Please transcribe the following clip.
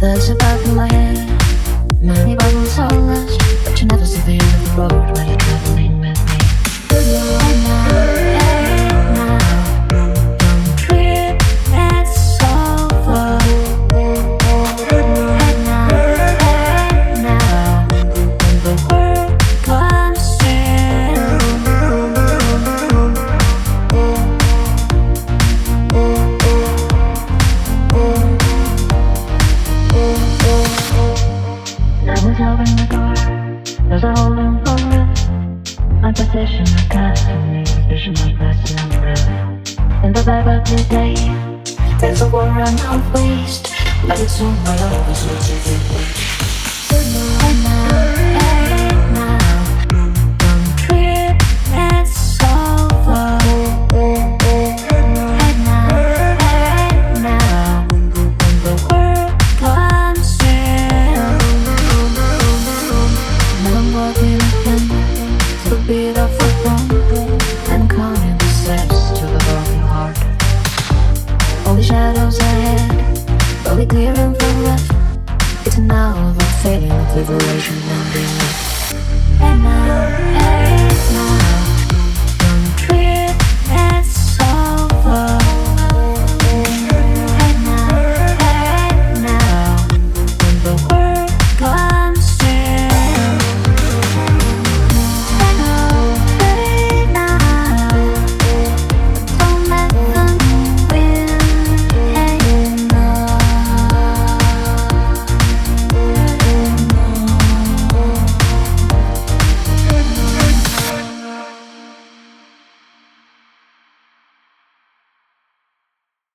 That's above my head Many bubbles all last I was opening the door. There's a hole in the roof. My position is constantly vision of and breath. In the of the day, there's a war on our waste. But it's all my always what you Shadows ahead, slowly clearing from left. It's now the feeling of liberation and relief. And now,